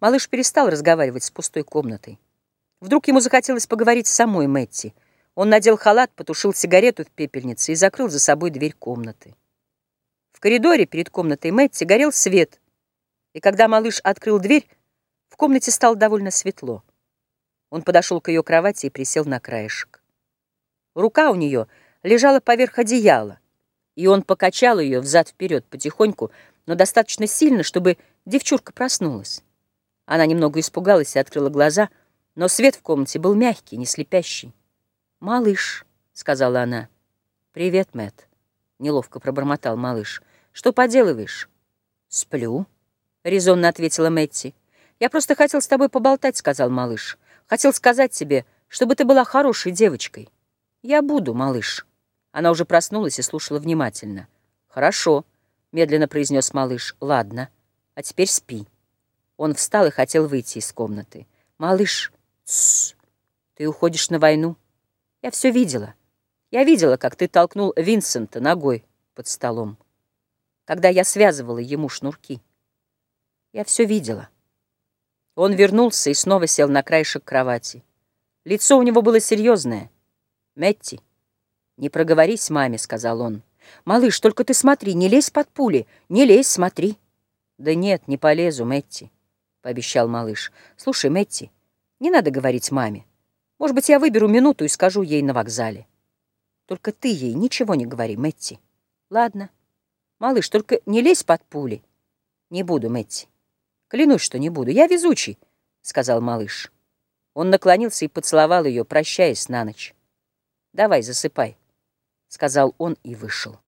Малыш перестал разговаривать с пустой комнатой. Вдруг ему захотелось поговорить с самой Мэтти. Он надел халат, потушил сигарету в пепельнице и закрыл за собой дверь комнаты. В коридоре перед комнатой Мэтти горел свет, и когда малыш открыл дверь, в комнате стало довольно светло. Он подошел к ее кровати и присел на краешек. Рука у нее лежала поверх одеяла, и он покачал ее взад-вперед потихоньку, но достаточно сильно, чтобы девчурка проснулась. Она немного испугалась и открыла глаза, но свет в комнате был мягкий, не слепящий. «Малыш», — сказала она. «Привет, Мэтт», — неловко пробормотал малыш. «Что поделываешь?» «Сплю», — резонно ответила Мэтти. «Я просто хотел с тобой поболтать», — сказал малыш. «Хотел сказать тебе, чтобы ты была хорошей девочкой». «Я буду, малыш». Она уже проснулась и слушала внимательно. «Хорошо», — медленно произнес малыш. «Ладно, а теперь спи». Он встал и хотел выйти из комнаты. «Малыш, тссс, ты уходишь на войну?» «Я все видела. Я видела, как ты толкнул Винсента ногой под столом, когда я связывала ему шнурки. Я все видела». Он вернулся и снова сел на краешек кровати. Лицо у него было серьезное. «Метти, не проговорись маме», — сказал он. «Малыш, только ты смотри, не лезь под пули, не лезь, смотри». «Да нет, не полезу, Мэтти», — пообещал малыш. «Слушай, Мэтти, не надо говорить маме. Может быть, я выберу минуту и скажу ей на вокзале. Только ты ей ничего не говори, Мэтти. Ладно. Малыш, только не лезь под пули. Не буду, Мэтти. Клянусь, что не буду. Я везучий, — сказал малыш. Он наклонился и поцеловал ее, прощаясь на ночь. «Давай, засыпай», — сказал он и вышел.